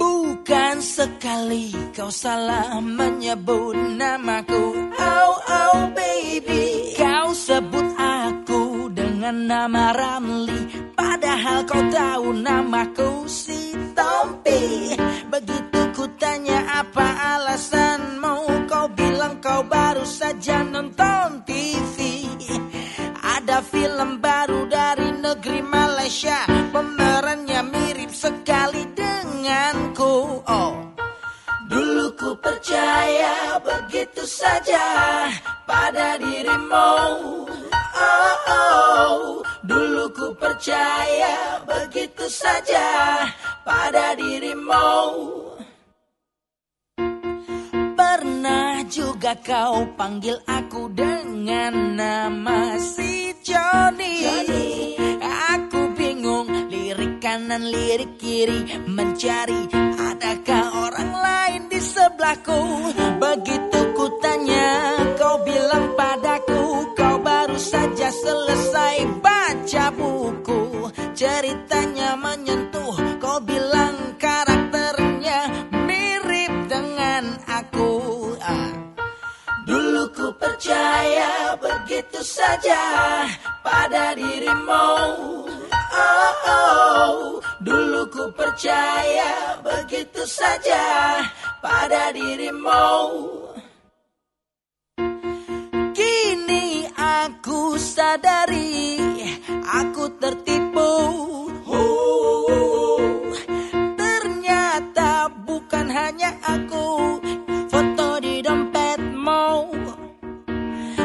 Bukan sekali kau salah menyebut namaku. Oh, oh baby. Kau sebut aku dengan nama Ramli Padahal kau tahu namaku si Tompi. Begitu ku tanya apa alasanmu Kau bilang kau baru saja nonton TV Ada film baru dari negeri Malaysia Pemerannya mirip sekali denganku. Oh Dulu ku percaya begitu saja pada dirimu. Oh, oh. Dulu ku percaya begitu saja pada dirimu. Pernah juga kau panggil aku dengan nama si Johnny, Aku bingung lirik kanan lirik kiri Mencari adakah orang lain di sebelahku. Begitu ku tanya kau bilang padaku Kau baru saja selesai baca buku. Ceritanya menyentuh kau bilang karakternya mirip dengan aku ah. Dulu ku percaya begitu saja pada dirimu Oh, oh. Dulu ku percaya begitu saja pada dirimu Kini aku sadari aku tertipu hanya aku foto di dompetmu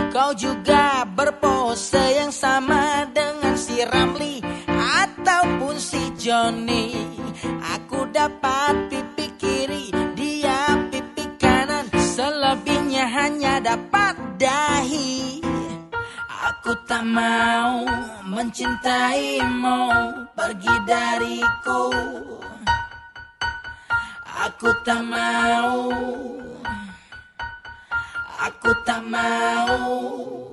Kau juga berpose yang sama dengan si Ramli ataupun si Johnny. Aku dapat pipi kiri, dia pipi kanan, selebihnya hanya dapat dahi. Aku tak mau mencintaimu, pergi dariku. Aku tak mau Aku tak mau